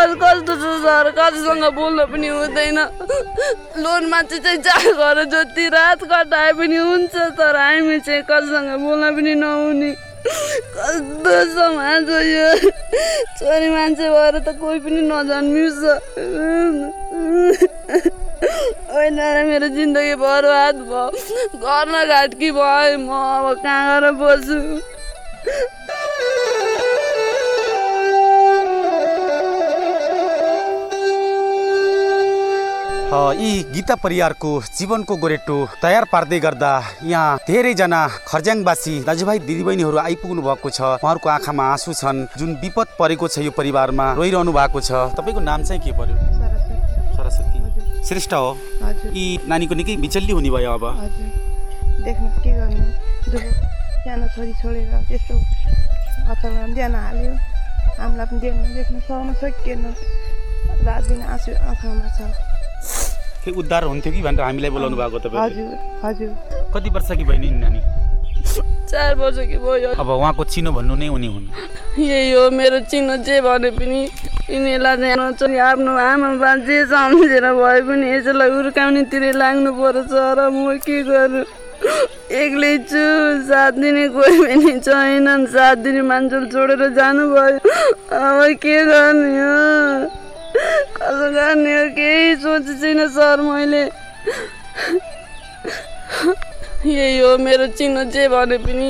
समाज कस्तो छ सर? कसैसँग बोल्न पनि हुँदैन। लोन मान्छे चाहिँ जहाँ घर जति रात कटाए पनि हुन्छ तर हामी चाहिँ कसैसँग बोल्न पनि नहुने। कस्तो समाज यो? छोरी मान्छे भएर त कोही पनि नजन्मिन्छ होइन मेरो जिन्दगी बर्बाद भयो। घर नघाटकी भयो म अब कहाँ गएर बस्छु? यी गीता परिवारको जीवनको गोरेटो तयार पार्दै गर्दा यहाँ धेरैजना खर्ज्याङवासी दाजुभाइ दिदीबहिनीहरू आइपुग्नु भएको छ। उहाँहरूको आँखामा आँसु छन्। जुन विपद परेको छ यो परिवारमा रोइरहनु भएको छ। तपाईँको नाम चाहिँ के पर्यो? सरस्वती। श्रेष्ठ हो? यी नानीको निकै बिचल्ली हुने भयो अब। देख्नु के गर्नु। दुःख सानो छोरी छोडेर त्यस्तो अचल ज्यान हाल्यो। हामीलाई पनि देख्नु देख्न सहन सकिएन रात दिन आँसु आँखामा छ। के उद्धार हुन्थ्यो कि भनेर हामीलाई बोलाउनु भएको तपाईँ हजुर हजुर। कति वर्षकी बहिनी नि नानी? चार वर्ष कि भयो। अब उहाँको चिनो भन्नु नै उनी हुन्। यही हो मेरो चिनो जे भने पनि यिनीहरूलाई चाहिँ आफ्नो आमा बा जे सम्झेर भए पनि यसैलाई हुर्काउनेतिर लाग्नु पर्छ र म के गर्नु? एक्लै छु साथ दिने कोही पनि छैनन्। साथ दिने मान्छे छोडेर जानुभयो। अब के गर्ने हो? कसो गर्ने हो केही सोचेको छैन सर मैले। यही हो मेरो चिनो जे भने पनि।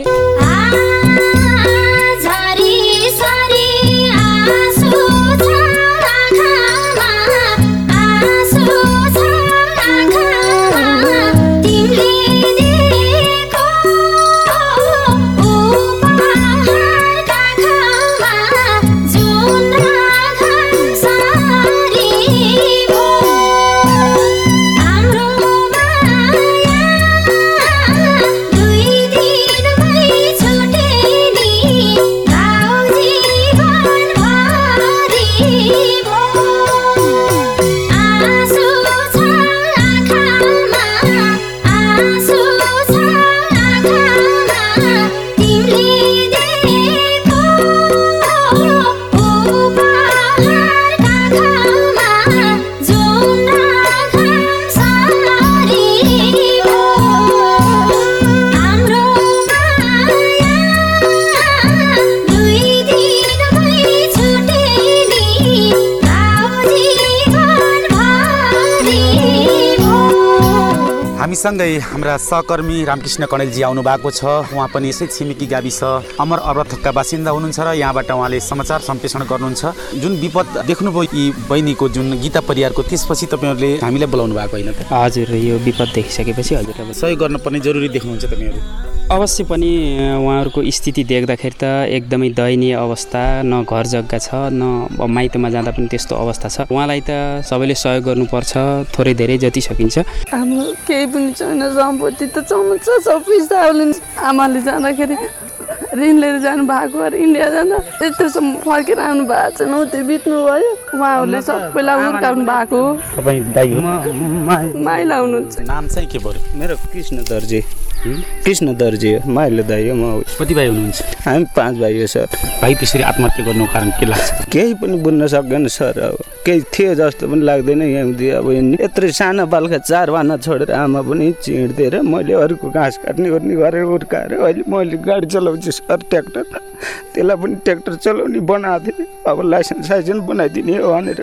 हामीसँगै हाम्रा सहकर्मी रामकृष्ण कणेलजी आउनु भएको छ। उहाँ पनि यसै छिमेकी गाविस अमर अब्रथकका बासिन्दा हुनुहुन्छ र यहाँबाट उहाँले समाचार सम्प्रेषण गर्नुहुन्छ। जुन विपद देख्नुभयो यी बहिनीको जुन गीता परिवारको त्यसपछि तपाईँहरूले हामीलाई बोलाउनु भएको होइन त? हजुर यो विपद देखिसकेपछि हजुरलाई सहयोग गर्नुपर्ने जरुरी देख्नुहुन्छ तपाईँहरू अवश्य पनि उहाँहरूको स्थिति देख्दाखेरि त एकदमै दयनीय अवस्था न घर जग्गा छ न माइतमा जाँदा पनि त्यस्तो अवस्था छ। उहाँलाई त सबैले सहयोग गर्नुपर्छ थोरै धेरै जति सकिन्छ। हाम्रो केही पनि छैन सम्पत्ति त चम्च सब आमाले जाँदाखेरि ऋण लिएर जानु भएको अरे इन्डिया जाँदा यत्रोसम्म फर्केर आउनु भएको छैन त्यो बित्नु भयो उहाँहरूले सबैलाई हुर्काउनु भएको हो। माइला हुनुहुन्छ। नाम चाहिँ के पर्यो मेरो कृष्ण दर्जी कृष्ण दर्जी हो माइलो दाइ हो म कति भाइ हुनुहुन्छ? हामी पाँच भाइ हो सर। भाइ त्यसरी आत्महत्या गर्नु कारण के लाग्छ? केही पनि बुझ्न सक्दैन सर अब। केही थियो जस्तो पनि लाग्दैन यहाँ अब यत्रो सानो बालका चार भाना छोडेर आमा पनि चिँडिदिएर मैले अरूको घाँस काट्ने ओर्ने गरेर उर्काएर अहिले मैले गाडी चलाउँछु सर ट्र्याक्टर त्यसलाई पनि ट्र्याक्टर चलाउने बनाएको थिएँ अब लाइसेन्स साइसेन्स बनाइदिने हो भनेर।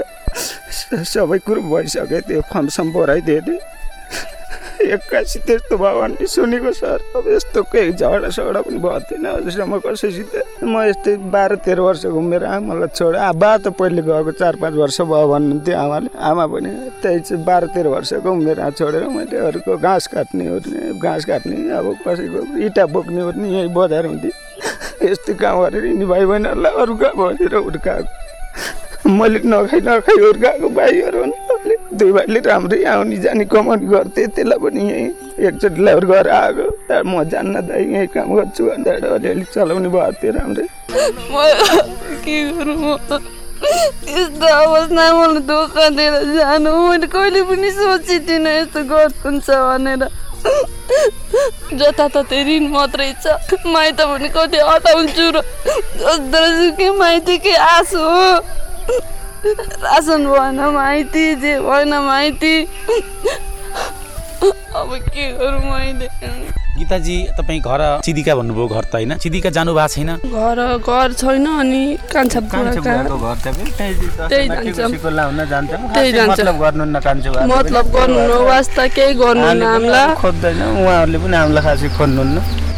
सबै कुरो भइसक्यो त्यो फर्म सम भराइदिएको थिएँ एक्कासी त्यस्तो भयो भने सुनेको सर अब यस्तो केही झगडा सगडा पनि भएको थिएन अझसम्म कसैसित म यस्तै बाह्र तेह्र वर्ष घुमेर आमालाई छोडेँ आ बा त पहिले गएको चार पाँच वर्ष भयो भन्नुहुन्थ्यो आमाले आमा पनि त्यही चाहिँ बाह्र तेह्र वर्षको उमेर छोडेर मैले अरूको घाँस काट्ने ओर्ने घाँस काट्ने अब कसैको इँटा बोक्ने ओर्ने यहीँ बजार हुन्थेँ यस्तै काम गरेर यिनी भाइ बहिनीहरूलाई अरू कहाँ भनेर हुर्काएको मैले नखाइ नखाइ हुर्काएको भाइहरू दुई भाइले राम्रै आउने जाने कमाउने गर्थेँ त्यसलाई पनि यहीँ एकचोटि ल्याएर गएर आएको त्यहाँ म जान्न त यहीँ काम गर्छु अन्त अलिअलि चलाउने भएको थियो राम्रै म के यस्तो अवस्थामा मलाई धोका दिएर जानु मैले कहिले पनि सोचेको थिइनँ यस्तो गर्नुहुन्छ भनेर जताततै ऋण मात्रै छ माइत भने कति हटाउँछु र जस्तो माइतीकै आशा हो रासन भएन माइती जे भएन माइती। अब के गरौँ मैले गीताजी तपाईँ घर चिदिका भन्नुभयो घर त होइन। चिदिका जानु भएको छैन। घर घर छैन अनि कान्छा। मतलब गर्नु न कान्छो बुवा। मतलब गर्नु न वास्ता केही गर्नु न हामीलाई। खोज्दैन उहाँहरूले पनि हामीलाई खासै खोज्नुहुन्न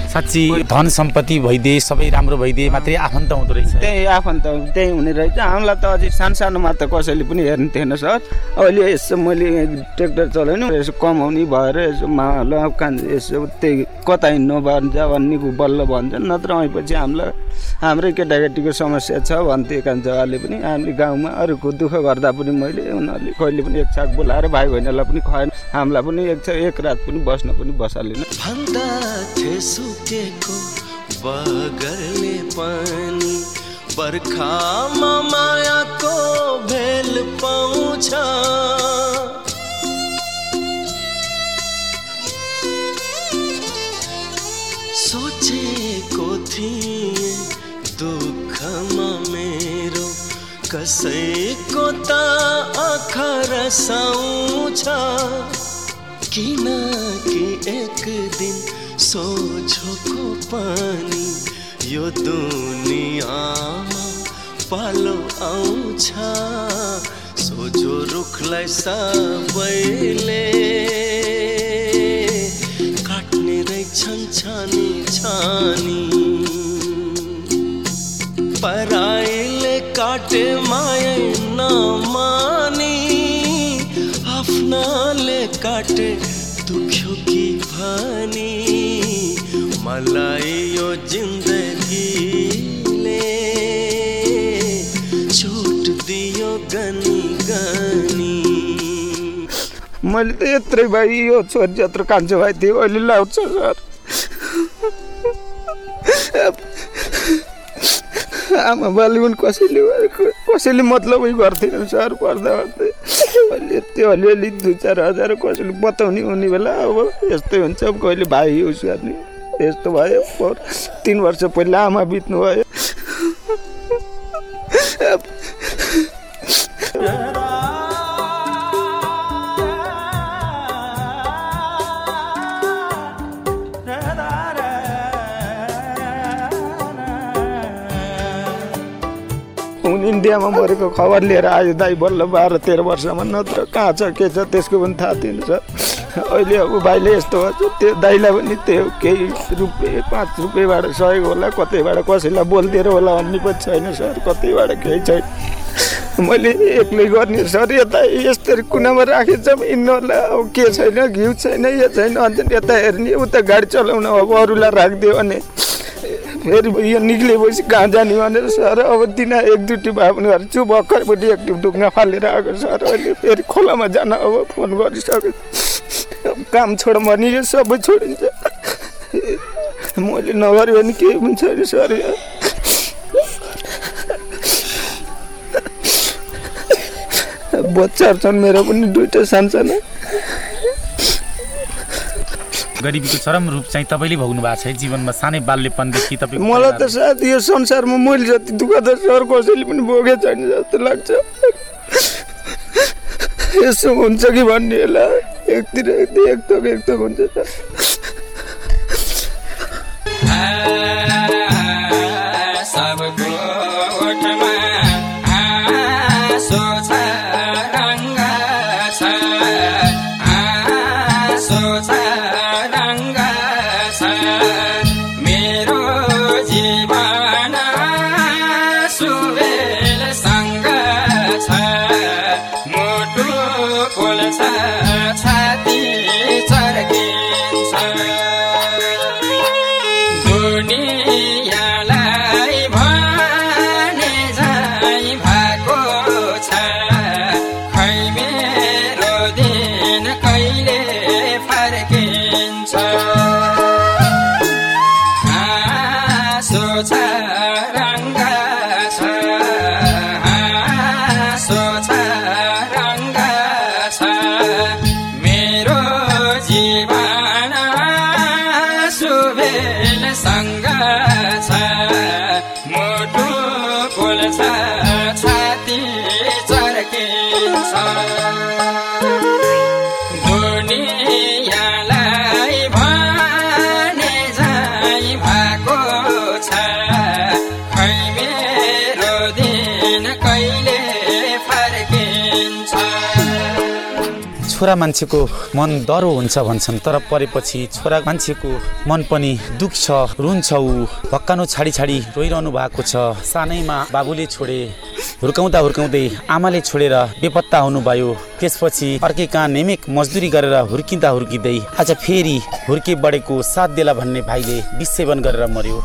साँच्ची धन सम्पत्ति भइदिए सबै राम्रो भइदिए मात्रै आफन्त हुँदो रहेछ। त्यही आफन्त त्यही हुने रहेछ। हामीलाई त अझै सानो सानोमा त कसैले पनि हेर्नु थिएन सर। अहिले यसो मैले ट्र्याक्टर चलाउनु यसो कमाउने भएर यसो माल कान यसो त्यही कता हिँड्नु भन्छ भन्ने बल्ल भन्छ नत्र आएपछि हामीलाई हाम्रै केटाकेटीको समस्या छ भन्थे कान्छाले पनि। हामीले गाउँमा अरूको दुःख गर्दा पनि मैले उनीहरूले कहिले पनि एक छाक बोलाएर भाइ बहिनीलाई पनि खुवाएन हामीलाई पनि एक एक रात पनि बस्न पनि बसालेन। बगरले पानी बर्खामा मायाको भेल पाउँछ। सोचेको थिएँ दुःखमा मेरो कसैको त आँखा रसाउँछ। किनकि एक दिन सोझोको पानी यो दुनियाँमा पालो आउँछ। सोझो रुखलाई सबैले काट्ने रहेछन् छानी छानी। पराइले काटे माया नमानी आफ्नाले काटे दुख्यो कि भनी। मलाई यो जिन्दगीले छुट दियो गनी गनी। मैले त यत्रै भाइ यो छोरी जत्रो कान्छो भाइ थियो सर। आमा बाले पनि कसैले कसैले मतलबै गर्थेन सर पढ्दा पढ्दै अहिले त्यो अलिअलि दुई चार हजार कसैले बताउने हुने बेला अब यस्तै हुन्छ। अब कहिले भाइ गर्ने यस्तो भयो तिन वर्ष पहिला आमा बित्नु इन्डियामा मरेको खबर लिएर आयो दाइ बल्ल बाह्र तेह्र वर्षमा नत्र कहाँ छ के छ त्यसको पनि थाहा थिएन सर अहिले अब भाइले यस्तो त्यो दाइलाई पनि त्यो केही रुपियाँ पाँच रुपियाँबाट सहयोग होला कतैबाट कसैलाई बोलिदिएर होला भन्ने पनि छैन सर कतैबाट केही छैन। मैले एक्लै गर्ने सर यता यस्तरी कुनामा राखेछ यिनीहरूलाई अब के छैन घिउ छैन यो छैन अन्त यता हेर्ने उता गाडी चलाउन अब अरूलाई राखिदियो भने फेरि यो निक्लेपछि कहाँ जाने भनेर सर अब दिन एक दुईटी भए पनि घर छु भर्खरपट्टि एक ढुङ्गा फालेर आएको सर। अहिले फेरि खोलामा जान अब फोन गरिसकेँ। अब काम छोड भने यो सबै छोडिन्छ। मैले नगऱ्यो भने केही पनि छैन सर? बच्चाहरू छन् मेरो पनि दुइटा सानसाना। गरिबीको चरम रूप चाहिँ तपाईँले भोग्नु भएको छ। है जीवनमा सानै बाल्यपनदेखि तपाईँ मलाई त सायद यो संसारमा मैले जति दुःख त सर कसैले पनि भोगे छैन जस्तो लाग्छ। यसो हुन्छ कि भन्ने होला। एकतिर एक थोक एक थोक हुन्छ छोरा मान्छेको मन डह्रो हुन्छ भन्छन् तर परेपछि छोरा मान्छेको मन पनि दुख्छ रुन्छ ऊ। भक्कानो छाडी छाडी रोइरहनु भएको छ। सानैमा बाबुले छोडे। हुर्काउँदा हुर्काउँदै आमाले छोडेर बेपत्ता हुनुभयो। त्यसपछि अर्कै कहाँ नेमेक मजदुरी गरेर हुर्किँदा हुर्किँदै आज फेरि हुर्के बढेको साथ देला भन्ने भाइले विसेवन गरेर मर्यो।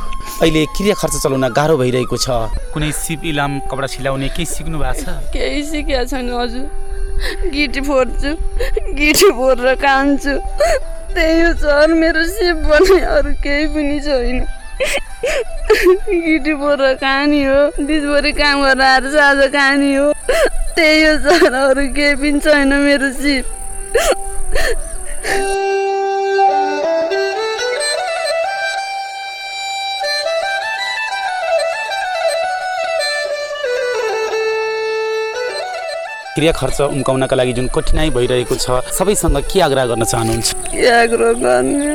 अहिले क्रिया खर्च चलाउन गाह्रो भइरहेको छ। कुनै सिप इलाम कपडा सिलाउने केही सिक्नु भएको छ? केही सिकेको छैन हजुर। गिटी फोड्छु गिटी फोडेर कान्छु। त्यही हो सर मेरो सिप भने अरू केही पनि छैन। गिटी फोडेर कहानी हो दिसभरि काम गरेर आएर आज कहानी हो। त्यही हो सर अरू केही पनि छैन मेरो सिप। क्रिया खर्च उम्काउनका लागि जुन कठिनाइ भइरहेको छ सबैसँग के आग्रह गर्न चाहनुहुन्छ? आग्रह गर्ने?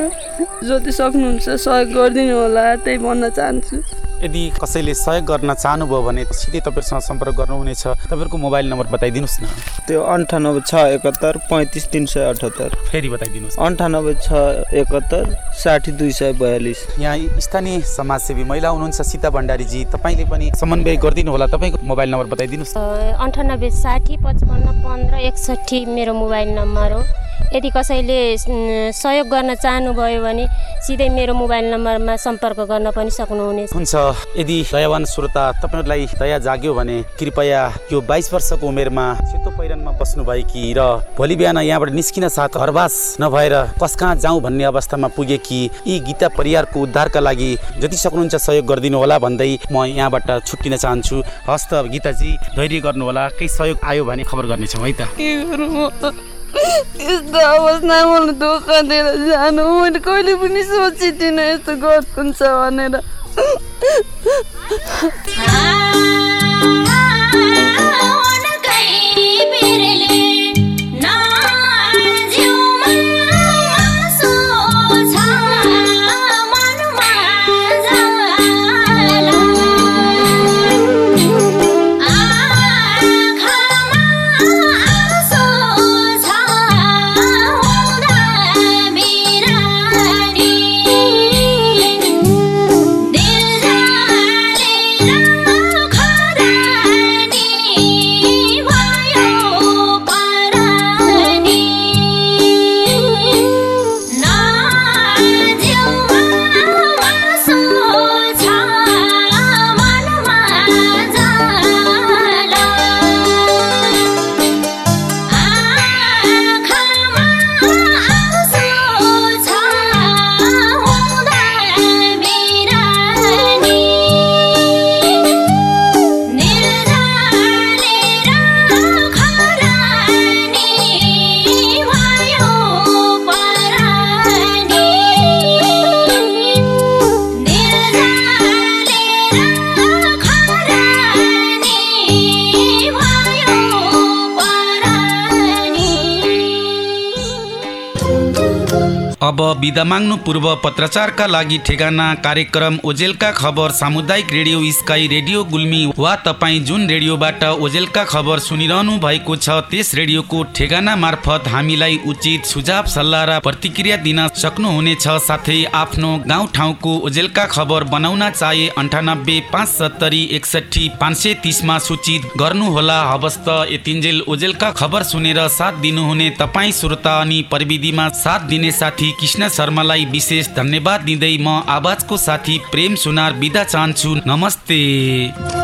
जति सक्नुहुन्छ सहयोग गरिदिनु होला त्यही भन्न चाहन्छु। यदि कसैले सहयोग गर्न चाहनुभयो भने सिधै तपाईँहरूसँग सम्पर्क गर्नुहुनेछ तपाईँहरूको मोबाइल नम्बर बताइदिनुहोस् न। त्यो अन्ठानब्बे छ एकहत्तर पैँतिस तिन सय अठहत्तर। फेरि बताइदिनुहोस्। अन्ठानब्बे छ एकहत्तर साठी दुई सय बयालिस। यहाँ स्थानीय समाजसेवी महिला हुनुहुन्छ सीता भण्डारीजी तपाईँले पनि समन्वय गरिदिनु होला तपाईँको मोबाइल नम्बर बताइदिनुहोस् अन्ठानब्बे साठी पचपन्न पन्ध्र एकसट्ठी मेरो मोबाइल नम्बर हो। यदि कसैले सहयोग गर्न चाहनुभयो भने सिधै मेरो मोबाइल नम्बरमा सम्पर्क गर्न पनि सक्नुहुनेछ। हुन्छ। यदि दयावान श्रोता तपाईँहरूलाई दया जाग्यो भने कृपया यो बाइस वर्षको उमेरमा सेतो पहिरनमा बस्नुभएकी र भोलि बिहान यहाँबाट निस्किन साथ घरवास नभएर कस कहाँ जाउँ भन्ने अवस्थामा पुगेकी यी गीता परिवारको उद्धारका लागि जति सक्नुहुन्छ सहयोग गरिदिनु होला भन्दै म यहाँबाट छुट्टिन चाहन्छु। हस् त गीताजी धैर्य गर्नुहोला। केही सहयोग आयो भने खबर गर्नेछौँ है त। के यस्तो अवस्थामा मलाई धोका दिएर जानु मैले कहिले पनि सोचेको यस्तो गर्नुहुन्छ भनेर अब बिदा माग्नु पूर्व पत्रचारका लागि ठेगाना कार्यक्रम ओजेलका खबर सामुदायिक रेडियो स्काई रेडियो गुल्मी वा तपाईँ जुन रेडियोबाट ओजेलका खबर सुनिरहनु भएको छ त्यस रेडियोको ठेगाना मार्फत हामीलाई उचित सुझाव सल्लाह र प्रतिक्रिया दिन सक्नुहुनेछ। साथै आफ्नो गाउँ ठाउँको ओजेलका खबर बनाउन चाहे अन्ठानब्बे पाँच सत्तरी एकसट्ठी पाँच सय तिसमा सूचित गर्नुहोला। हवस् त यतिन्जेल ओजेलका खबर सुनेर साथ दिनुहुने तपाईँ श्रोता अनि प्रविधिमा साथ दिने साथी कृष्ण शर्मालाई विशेष धन्यवाद दिँदै म आवाजको साथी प्रेम सुनार बिदा चाहन्छु। नमस्ते।